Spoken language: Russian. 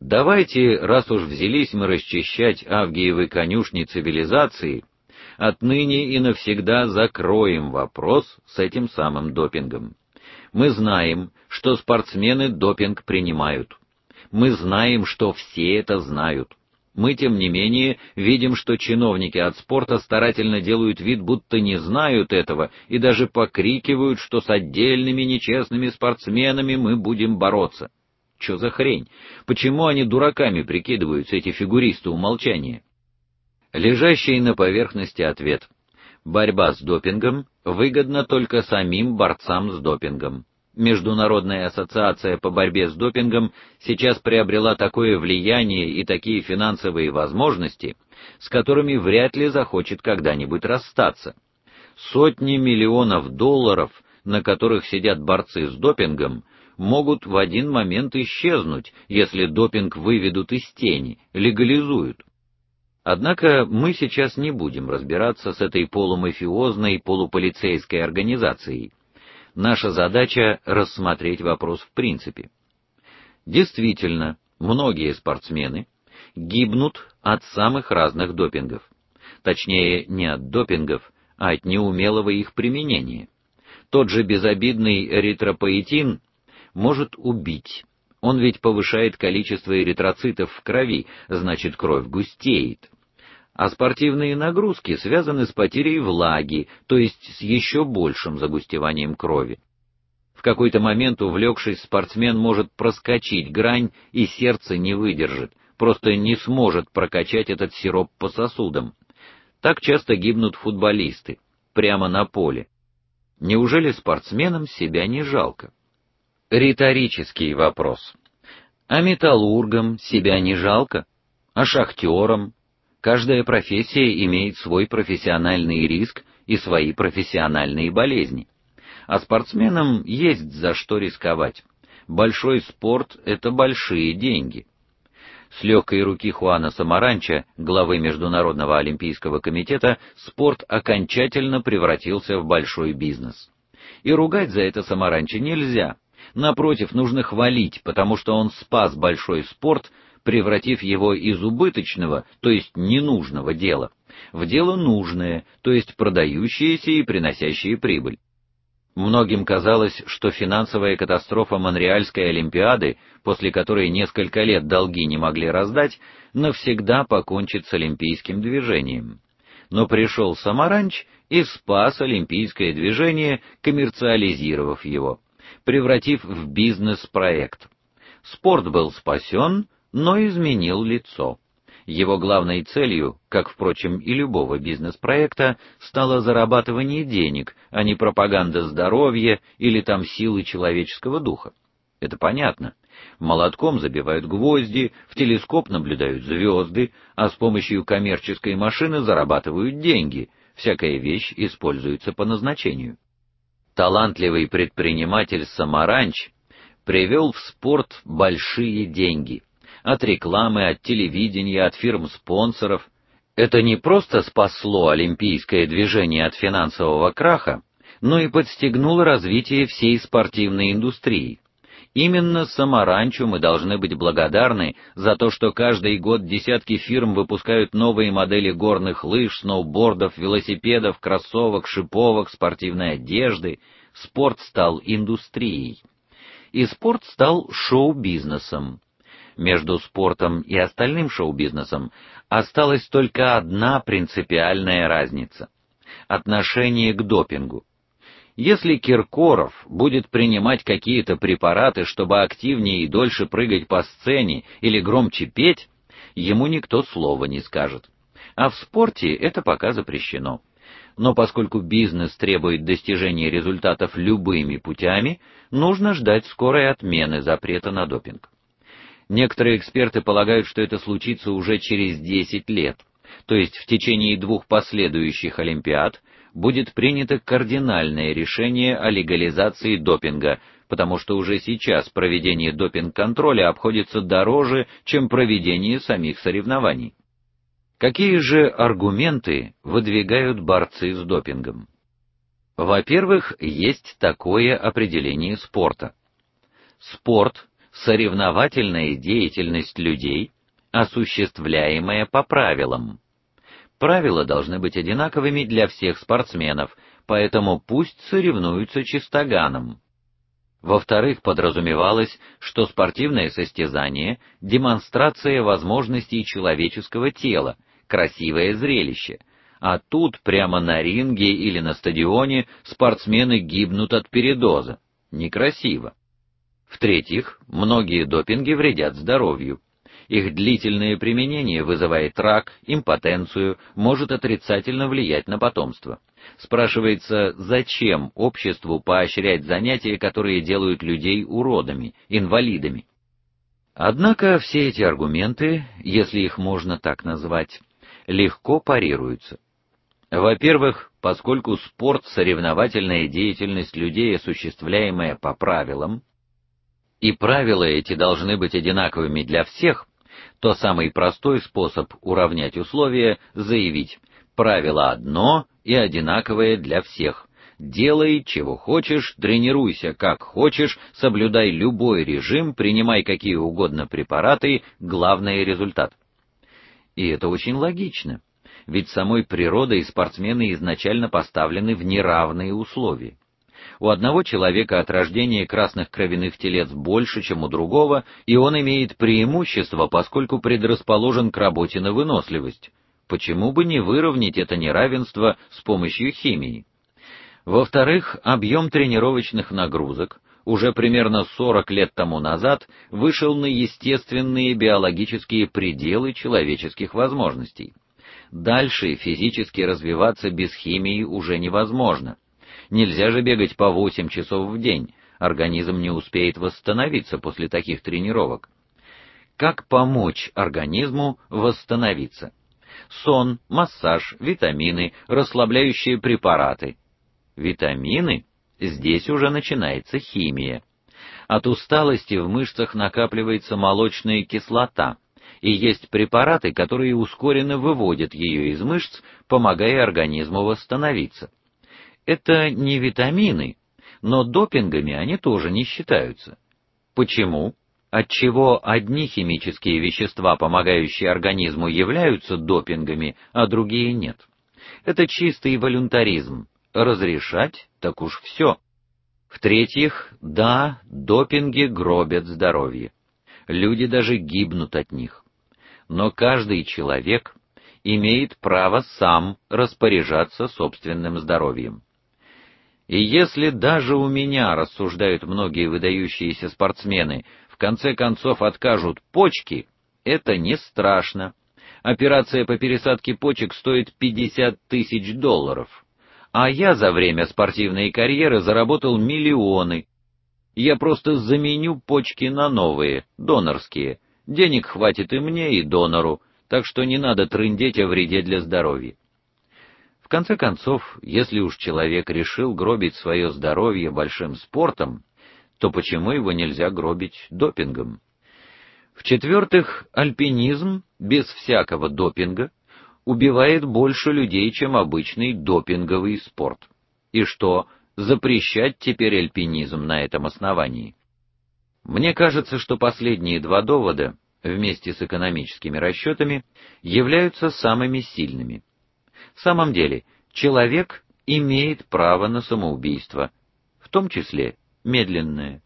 Давайте, раз уж взялись мы расчищать авгиевы конюшни цивилизации, отныне и навсегда закроем вопрос с этим самым допингом. Мы знаем, что спортсмены допинг принимают. Мы знаем, что все это знают. Мы тем не менее видим, что чиновники от спорта старательно делают вид, будто не знают этого, и даже покрикивают, что с отдельными нечестными спортсменами мы будем бороться. Что за хрень? Почему они дураками прикидываются эти фигуристы умолчания? Лежащий на поверхности ответ: борьба с допингом выгодна только самим борцам с допингом. Международная ассоциация по борьбе с допингом сейчас приобрела такое влияние и такие финансовые возможности, с которыми вряд ли захочет когда-нибудь расстаться. Сотни миллионов долларов, на которых сидят борцы с допингом, могут в один момент исчезнуть, если допинг выведут из тени, легализуют. Однако мы сейчас не будем разбираться с этой полумафиозной, полуполицейской организацией наша задача рассмотреть вопрос в принципе. Действительно, многие спортсмены гибнут от самых разных допингов. Точнее, не от допингов, а от неумелого их применения. Тот же безобидный эритропоэтин может убить. Он ведь повышает количество эритроцитов в крови, значит, кровь густеет а спортивные нагрузки связаны с потерей влаги, то есть с еще большим загустеванием крови. В какой-то момент увлекшись спортсмен может проскочить грань, и сердце не выдержит, просто не сможет прокачать этот сироп по сосудам. Так часто гибнут футболисты прямо на поле. Неужели спортсменам себя не жалко? Риторический вопрос. А металлургам себя не жалко? А шахтерам, Каждая профессия имеет свой профессиональный риск и свои профессиональные болезни. А спортсменам есть за что рисковать. Большой спорт это большие деньги. С легкой руки Хуана Самаранча, главы Международного олимпийского комитета, спорт окончательно превратился в большой бизнес. И ругать за это Самаранча нельзя. Напротив, нужно хвалить, потому что он спас большой спорт превратив его из убыточного, то есть ненужного дела, в дело нужное, то есть продающееся и приносящее прибыль. Многим казалось, что финансовая катастрофа Монреальской олимпиады, после которой несколько лет долги не могли раздать, навсегда покончит с олимпийским движением. Но пришел Самаранч и спас олимпийское движение, коммерциализировав его, превратив в бизнес-проект. Спорт был спасен, но изменил лицо. Его главной целью, как впрочем и любого бизнес-проекта, стало зарабатывание денег, а не пропаганда здоровья или там силы человеческого духа. Это понятно. Молотком забивают гвозди, в телескоп наблюдают звезды, а с помощью коммерческой машины зарабатывают деньги. Всякая вещь используется по назначению. Талантливый предприниматель Самаранч привел в спорт большие деньги от рекламы, от телевидения, от фирм-спонсоров. Это не просто спасло олимпийское движение от финансового краха, но и подстегнуло развитие всей спортивной индустрии. Именно Самаранчу мы должны быть благодарны за то, что каждый год десятки фирм выпускают новые модели горных лыж, сноубордов, велосипедов, кроссовок, шиповок, спортивной одежды. Спорт стал индустрией. И спорт стал шоу-бизнесом между спортом и остальным шоу-бизнесом осталась только одна принципиальная разница отношение к допингу. Если Киркоров будет принимать какие-то препараты, чтобы активнее и дольше прыгать по сцене или громче петь, ему никто слова не скажет. А в спорте это пока запрещено. Но поскольку бизнес требует достижения результатов любыми путями, нужно ждать скорой отмены запрета на допинг. Некоторые эксперты полагают, что это случится уже через 10 лет, то есть в течение двух последующих олимпиад будет принято кардинальное решение о легализации допинга, потому что уже сейчас проведение допинг-контроля обходится дороже, чем проведение самих соревнований. Какие же аргументы выдвигают борцы с допингом? Во-первых, есть такое определение спорта. Спорт соревновательная деятельность людей, осуществляемая по правилам. Правила должны быть одинаковыми для всех спортсменов, поэтому пусть соревнуются чистоганом. Во-вторых, подразумевалось, что спортивное состязание демонстрация возможностей человеческого тела, красивое зрелище. А тут прямо на ринге или на стадионе спортсмены гибнут от передоза. Некрасиво. В-третьих, многие допинги вредят здоровью. Их длительное применение вызывает рак, импотенцию, может отрицательно влиять на потомство. Спрашивается, зачем обществу поощрять занятия, которые делают людей уродами, инвалидами? Однако все эти аргументы, если их можно так назвать, легко парируются. Во-первых, поскольку спорт соревновательная деятельность людей, осуществляемая по правилам, и правила эти должны быть одинаковыми для всех, то самый простой способ уравнять условия заявить: правило одно и одинаковое для всех. Делай чего хочешь, тренируйся как хочешь, соблюдай любой режим, принимай какие угодно препараты, главное результат. И это очень логично. Ведь самой природой спортсмены изначально поставлены в неравные условия. У одного человека от рождения красных кровяных телец больше, чем у другого, и он имеет преимущество, поскольку предрасположен к работе на выносливость. Почему бы не выровнять это неравенство с помощью химии? Во-вторых, объем тренировочных нагрузок уже примерно 40 лет тому назад вышел на естественные биологические пределы человеческих возможностей. Дальше физически развиваться без химии уже невозможно. Нельзя же бегать по 8 часов в день. Организм не успеет восстановиться после таких тренировок. Как помочь организму восстановиться? Сон, массаж, витамины, расслабляющие препараты. Витамины здесь уже начинается химия. От усталости в мышцах накапливается молочная кислота, и есть препараты, которые ускоренно выводят ее из мышц, помогая организму восстановиться. Это не витамины, но допингами они тоже не считаются. Почему? Отчего одни химические вещества, помогающие организму, являются допингами, а другие нет? Это чистый волюнтаризм. Разрешать так уж все. В-третьих, да, допинги гробят здоровье. Люди даже гибнут от них. Но каждый человек имеет право сам распоряжаться собственным здоровьем. И если даже у меня, рассуждают многие выдающиеся спортсмены, в конце концов откажут почки, это не страшно. Операция по пересадке почек стоит 50 тысяч долларов. А я за время спортивной карьеры заработал миллионы. Я просто заменю почки на новые, донорские. Денег хватит и мне, и донору, так что не надо трындеть о вреде для здоровья конце концов, если уж человек решил гробить свое здоровье большим спортом, то почему его нельзя гробить допингом? В-четвертых, альпинизм без всякого допинга убивает больше людей, чем обычный допинговый спорт. И что, запрещать теперь альпинизм на этом основании? Мне кажется, что последние два довода, вместе с экономическими расчетами, являются самыми сильными. В самом деле, человек имеет право на самоубийство, в том числе медленное.